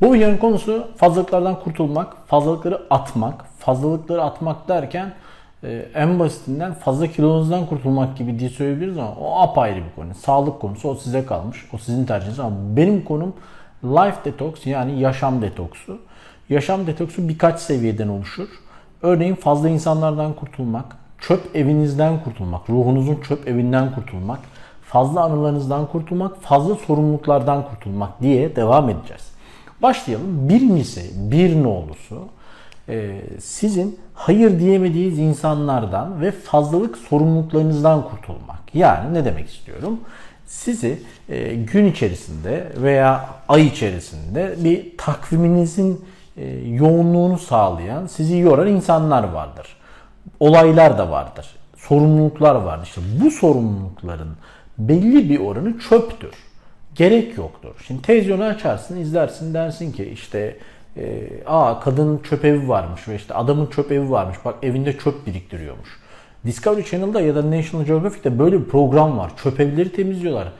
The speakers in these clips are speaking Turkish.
Bu videonun konusu fazlalıklardan kurtulmak, fazlalıkları atmak. Fazlalıkları atmak derken e, en basitinden fazla kilonuzdan kurtulmak gibi diye söyleyebiliriz ama o apayrı bir konu. Sağlık konusu o size kalmış. O sizin tercihiniz ama benim konum life detox yani yaşam detoksu. Yaşam detoksu birkaç seviyeden oluşur. Örneğin fazla insanlardan kurtulmak, çöp evinizden kurtulmak, ruhunuzun çöp evinden kurtulmak, fazla anılarınızdan kurtulmak, fazla sorumluluklardan kurtulmak diye devam edeceğiz. Başlayalım. Birincisi bir nolusu e, sizin hayır diyemediğiniz insanlardan ve fazlalık sorumluluklarınızdan kurtulmak. Yani ne demek istiyorum? Sizi e, gün içerisinde veya ay içerisinde bir takviminizin e, yoğunluğunu sağlayan, sizi yoran insanlar vardır. Olaylar da vardır. Sorumluluklar vardır. İşte bu sorumlulukların belli bir oranı çöptür gerek yoktur. Şimdi televizyonu açarsın, izlersin dersin ki işte e, aa kadının çöp evi varmış ve işte adamın çöp evi varmış. Bak evinde çöp biriktiriyormuş. Discovery Channel'da ya da National Geographic'te böyle bir program var. Çöp evleri temizliyorlar.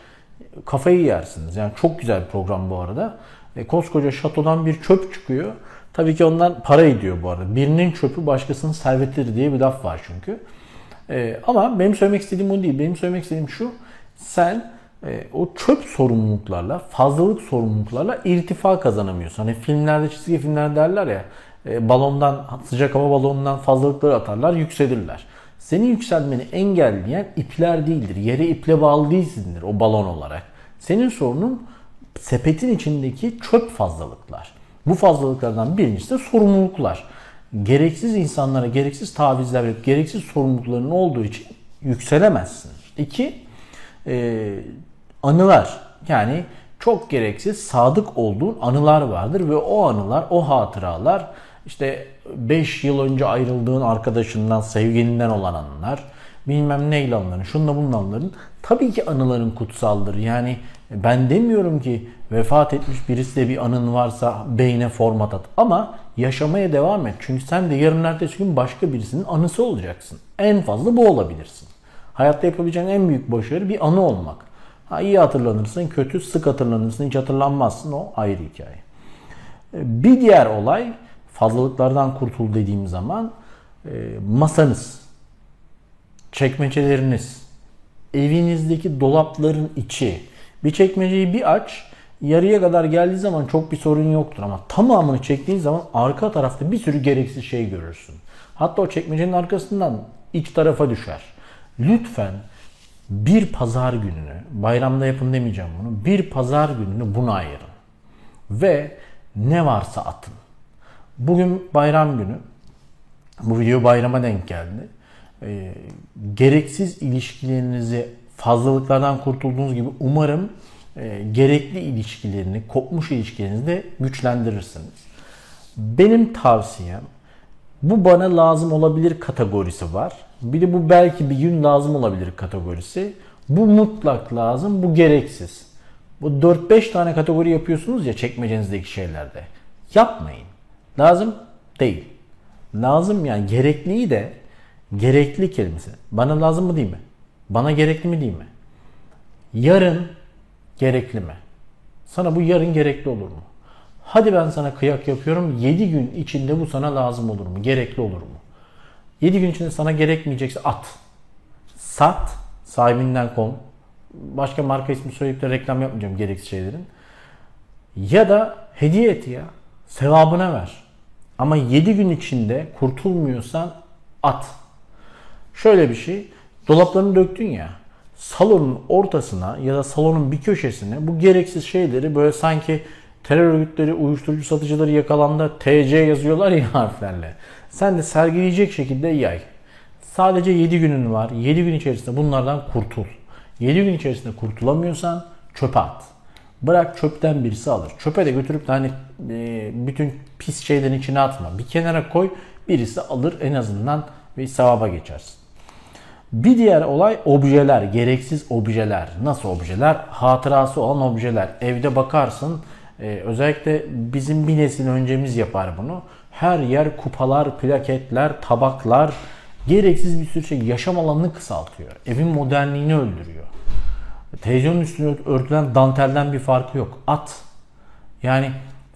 Kafayı yersiniz. Yani çok güzel bir program bu arada. E, koskoca şatodan bir çöp çıkıyor. Tabii ki ondan para ediyor bu arada. Birinin çöpü başkasının servetidir diye bir laf var çünkü. E, ama benim söylemek istediğim o değil. Benim söylemek istediğim şu. Sen o çöp sorumluluklarla, fazlalık sorumluluklarla irtifa kazanamıyorsun. Hani filmlerde, çizgi filmler derler ya, e, balondan, sıcak hava balonundan fazlalıkları atarlar, yükselirler. Senin yükselmeni engelleyen ipler değildir. Yere iple bağlı değilsindir o balon olarak. Senin sorunun sepetin içindeki çöp fazlalıklar. Bu fazlalıklardan birincisi de sorumluluklar. Gereksiz insanlara gereksiz tavizler verip gereksiz sorumlulukların olduğu için yükselemezsin. İki, e, anılar yani çok gereksiz sadık olduğun anılar vardır ve o anılar, o hatıralar işte 5 yıl önce ayrıldığın arkadaşından, sevgilinden olan anılar, bilmem neyle anıların, şunla bunun anıların tabii ki anıların kutsaldır. Yani ben demiyorum ki vefat etmiş birisi de bir anın varsa beyne format at. Ama yaşamaya devam et. Çünkü sen de yarın ertesi gün başka birisinin anısı olacaksın. En fazla bu olabilirsin. Hayatta yapabileceğin en büyük başarı bir anı olmak. Ha, iyi hatırlanırsın, kötü sık hatırlanırsın, hiç hatırlanmazsın. O ayrı hikaye. E, bir diğer olay fazlalıklardan kurtul dediğim zaman e, masanız, çekmeceleriniz, evinizdeki dolapların içi. Bir çekmeceyi bir aç, yarıya kadar geldiği zaman çok bir sorun yoktur ama tamamını çektiğin zaman arka tarafta bir sürü gereksiz şey görürsün. Hatta o çekmecenin arkasından iç tarafa düşer. Lütfen bir pazar gününü, bayramda yapın demeyeceğim bunu, bir pazar gününü buna ayırın. Ve ne varsa atın. Bugün bayram günü, bu video bayrama denk geldi. E, gereksiz ilişkilerinizi fazlalıklardan kurtulduğunuz gibi umarım e, gerekli ilişkilerini, kopmuş ilişkilerinizi de güçlendirirsiniz. Benim tavsiyem bu bana lazım olabilir kategorisi var. Bir de bu belki bir gün lazım olabilir kategorisi. Bu mutlak lazım, bu gereksiz. Bu 4-5 tane kategori yapıyorsunuz ya çekmecenizdeki şeylerde. Yapmayın. Lazım değil. Lazım yani gerekliyi de gerekli kelimesi. Bana lazım mı değil mi? Bana gerekli mi değil mi? Yarın gerekli mi? Sana bu yarın gerekli olur mu? Hadi ben sana kıyak yapıyorum. 7 gün içinde bu sana lazım olur mu? Gerekli olur mu? 7 gün içinde sana gerekmeyecekse at. Sat. Sahibinden kol. Başka marka ismi söyleyip de reklam yapmayacağım gereksiz şeylerin. Ya da hediye et ya. Sevabına ver. Ama 7 gün içinde kurtulmuyorsan at. Şöyle bir şey. Dolaplarını döktün ya. Salonun ortasına ya da salonun bir köşesine bu gereksiz şeyleri böyle sanki terör örgütleri, uyuşturucu satıcıları yakalandı TC yazıyorlar ya harflerle. Sen de sergileyecek şekilde yay. Sadece 7 günün var. 7 gün içerisinde bunlardan kurtul. 7 gün içerisinde kurtulamıyorsan çöpe at. Bırak çöpten birisi alır. Çöpe de götürüp de hani e, bütün pis şeylerin içine atma. Bir kenara koy birisi alır en azından bir sevaba geçersin. Bir diğer olay objeler, gereksiz objeler. Nasıl objeler? Hatırası olan objeler. Evde bakarsın ee, özellikle bizim bir nesil öncemiz yapar bunu. Her yer kupalar, plaketler, tabaklar, gereksiz bir sürü şey yaşam alanını kısaltıyor. Evin modernliğini öldürüyor. Televizyonun üstüne örtülen dantelden bir farkı yok. At. Yani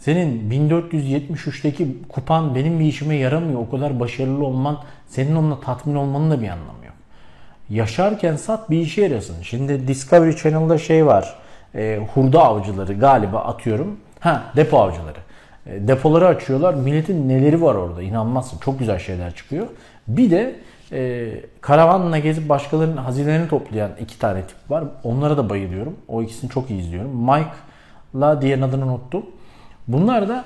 Senin 1473'teki kupan benim bir işime yaramıyor. O kadar başarılı olman, senin onunla tatmin olmanın da bir anlamı yok. Yaşarken sat bir işe yarasın. Şimdi Discovery Channel'da şey var. E, hurda avcıları galiba atıyorum. Ha depo avcıları. E, depoları açıyorlar. Milletin neleri var orada inanmazsın. Çok güzel şeyler çıkıyor. Bir de e, karavanla gezip başkalarının hazinelerini toplayan iki tane tip var. Onlara da bayılıyorum. O ikisini çok iyi izliyorum. Mike'la diğer adını unuttum. Bunlar da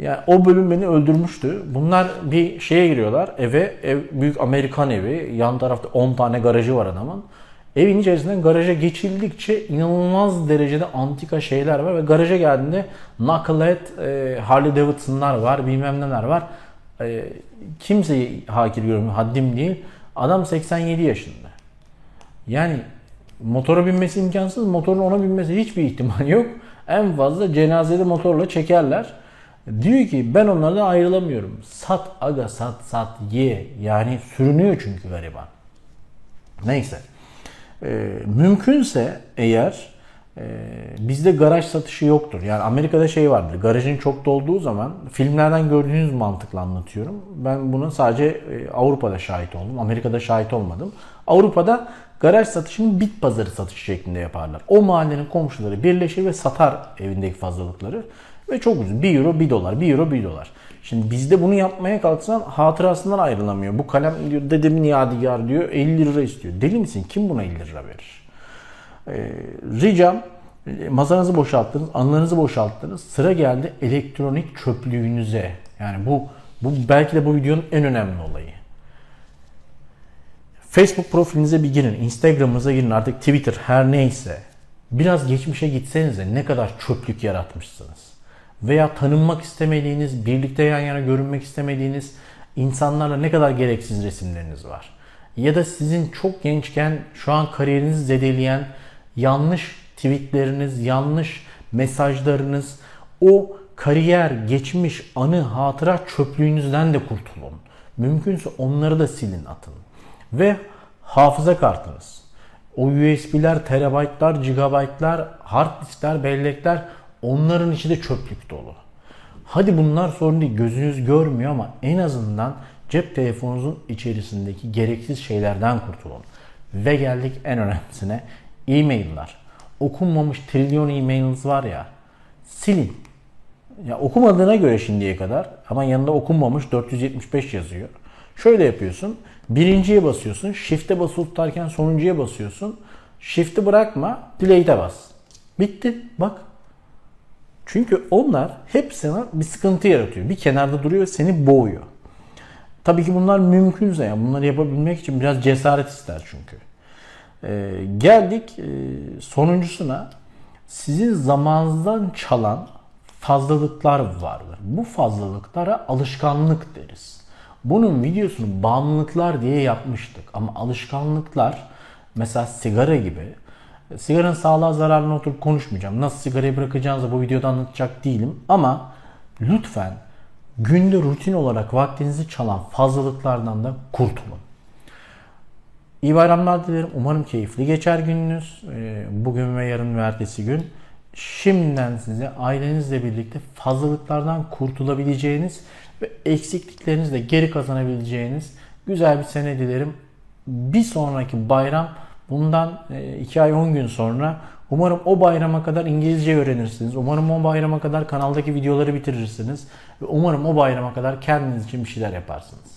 yani o bölüm beni öldürmüştü. Bunlar bir şeye giriyorlar. Eve, ev büyük Amerikan evi. Yan tarafta 10 tane garajı var adamın. Evin içerisinden garaja geçildikçe inanılmaz derecede antika şeyler var ve garaja geldiğinde knucklehead, e, Harley Davidson'lar var, bilmem neler var. E, kimseyi hakir görmüyor, haddim değil. Adam 87 yaşında. Yani motora binmesi imkansız, motorun ona binmesi hiçbir ihtimal yok. En fazla cenazede motorla çekerler. Diyor ki ben onlardan ayrılamıyorum. Sat aga sat sat ye. Yani sürünüyor çünkü gariban. Neyse. Ee, mümkünse eğer e, bizde garaj satışı yoktur. Yani Amerika'da şey vardır. Garajın çok dolduğu zaman filmlerden gördüğünüz mantıkla anlatıyorum. Ben bunu sadece e, Avrupa'da şahit oldum. Amerika'da şahit olmadım. Avrupa'da garaj satışını bit pazarı satışı şeklinde yaparlar. O mahallenin komşuları birleşir ve satar evindeki fazlalıkları. Ve çok ucuz. 1 euro 1 dolar. 1 euro 1 dolar. Şimdi bizde bunu yapmaya kalksan hatırasından ayrılamıyor. Bu kalem diyor dedemin yadigar diyor 50 lira istiyor. Deli misin? Kim buna 50 lira verir? Ee, ricam masanızı boşalttınız, anılarınızı boşalttınız. Sıra geldi elektronik çöplüğünüze. Yani bu bu belki de bu videonun en önemli olayı. Facebook profilinize bir girin, Instagram'ınıza girin, artık Twitter her neyse. Biraz geçmişe gitsenize ne kadar çöplük yaratmışsınız. Veya tanınmak istemediğiniz, birlikte yan yana görünmek istemediğiniz insanlarla ne kadar gereksiz resimleriniz var. Ya da sizin çok gençken şu an kariyerinizi zedeleyen yanlış tweetleriniz, yanlış mesajlarınız, o kariyer, geçmiş, anı, hatıra çöplüğünüzden de kurtulun. Mümkünse onları da silin, atın. Ve hafıza kartınız. O USB'ler, terabaytlar, gigabaytlar, hard diskler, bellekler onların içi de çöplük dolu. Hadi bunlar sorun değil. Gözünüz görmüyor ama en azından cep telefonunuzun içerisindeki gereksiz şeylerden kurtulun. Ve geldik en önemlisine. E-mail'lar. Okunmamış trilyon e-mailiniz var ya. Silin. Ya okumadığına göre şimdiye kadar ama yanında okunmamış 475 yazıyor. Şöyle yapıyorsun. Birinciye basıyorsun. Shift'e basılı tutarken sonuncuya basıyorsun. Shift'i bırakma. Delete'e bas. Bitti. Bak. Çünkü onlar hep sana bir sıkıntı yaratıyor. Bir kenarda duruyor seni boğuyor. Tabii ki bunlar mümkünse yani bunları yapabilmek için biraz cesaret ister çünkü. Ee, geldik e, sonuncusuna. Sizin zamanınızdan çalan fazlalıklar vardır. Bu fazlalıklara alışkanlık deriz. Bunun videosunu bağımlılıklar diye yapmıştık. Ama alışkanlıklar mesela sigara gibi sigaranın sağlığa zararını oturup konuşmayacağım. Nasıl sigarayı bırakacağınızı bu videoda anlatacak değilim. Ama lütfen günde rutin olarak vaktinizi çalan fazlalıklardan da kurtulun. İyi bayramlar dilerim. Umarım keyifli geçer gününüz. Ee, bugün ve yarın ve ertesi gün. Şimdiden size ailenizle birlikte fazlalıklardan kurtulabileceğiniz ve eksikliklerinizle geri kazanabileceğiniz güzel bir sene dilerim. Bir sonraki bayram bundan 2 e, ay 10 gün sonra umarım o bayrama kadar İngilizce öğrenirsiniz. Umarım o bayrama kadar kanaldaki videoları bitirirsiniz. Ve umarım o bayrama kadar kendiniz için bir şeyler yaparsınız.